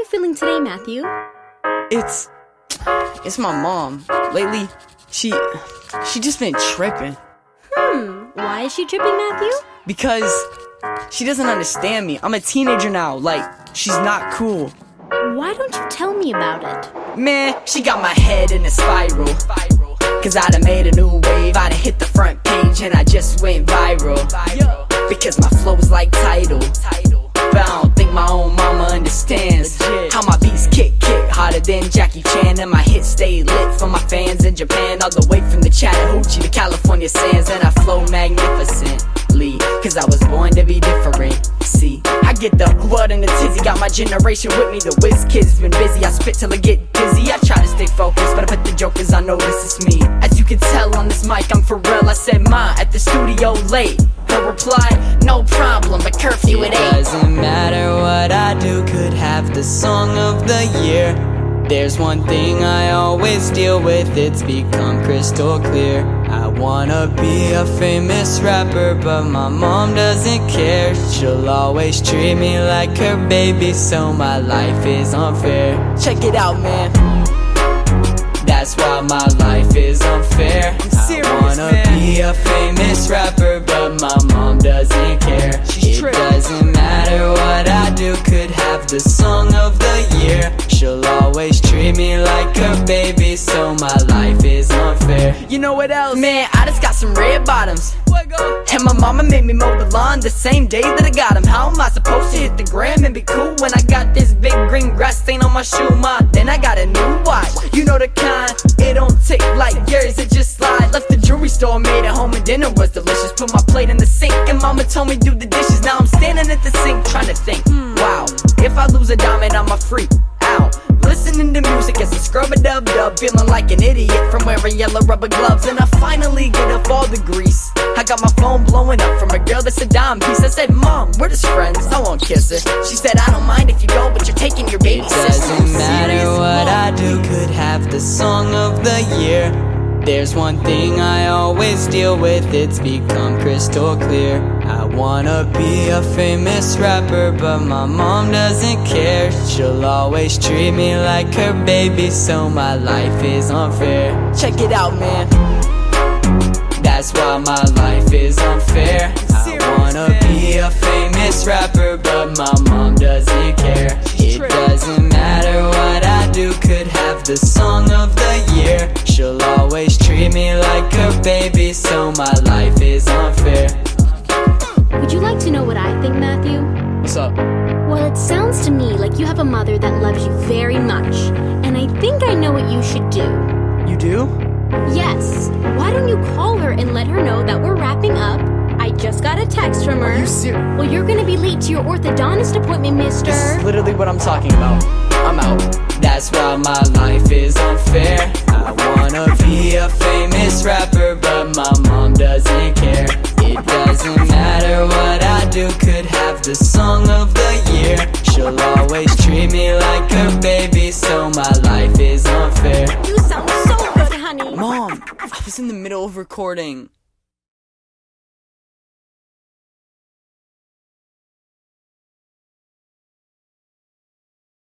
you feeling today, Matthew? It's it's my mom. Lately, she she just been tripping Hmm, why is she tripping, Matthew? because she doesn't understand me. I'm a teenager now. Like she's not cool. Why don't you tell me about it? Man, she got my head in a spiral. Cause I done made a new wave. I done hit the front page and I just went viral. Because my flow's like tidal. For my fans in Japan. All the way from the Chattahoochee to California sands. And I flow magnificently. Cause I was born to be different. See, I get the blood and the tizzy. Got my generation with me. The whiz kids been busy. I spit till I get dizzy. I try to stay focused, but I put the jokers, I know this is me. As you can tell on this mic, I'm for real. I said ma at the studio late. Her reply, no problem, but curfew at 8. Doesn't matter what I do, could have the song of the year. There's one thing I always deal with, it's become crystal clear. I wanna be a famous rapper, but my mom doesn't care. She'll always treat me like her baby, so my life is unfair. Check it out, man. That's why my life is unfair. I wanna be a famous rapper, red bottoms. And my mama made me mow the lawn the same day that I got got 'em. How am I supposed to hit the gram and be cool when I got this big green grass stain on my shoe, ma? Then I got a new watch. You know the kind, it don't tick like yours, it just slide. Left the jewelry store, made it home, and dinner was delicious. Put my plate in the sink, and mama told me do the dishes. Now I'm standing at the sink trying to think, hmm, wow, if I lose a diamond, I'm a freak. Ow. Listening to music as a scrub a dub dub, feeling like an idiot from wearing yellow rubber gloves. And I finally get up all the grease. I got my phone blowing up from a girl that's a dime piece. I said, Mom, we're just friends. I won't kiss her. She said, I don't mind if you go, but you're taking your baby It sister. doesn't matter what? I do, could have the song of the year. There's one thing I always deal with, it's become crystal clear. I wanna be a famous rapper, but my mom doesn't care. She'll always treat me like her baby, so my life is unfair. Check it out, man. That's why my life is unfair. I wanna be a famous rapper, but my mom doesn't care. It doesn't matter what I do, could have the song of I think, Matthew? What's up? Well, it sounds to me like you have a mother that loves you very much, and I think I know what you should do. You do? Yes, why don't you call her and let her know that we're wrapping up? I just got a text from her. Are you serious? Well, you're gonna be late to your orthodontist appointment, mister. This is literally what I'm talking about. I'm out. That's why my life is unfair. I wanna be a famous rapper, but my mom doesn't care. It doesn't matter what do, could have the song of the year. She'll always treat me like her baby, so my life is unfair. You sound so good, honey. Mom, I was in the middle of recording.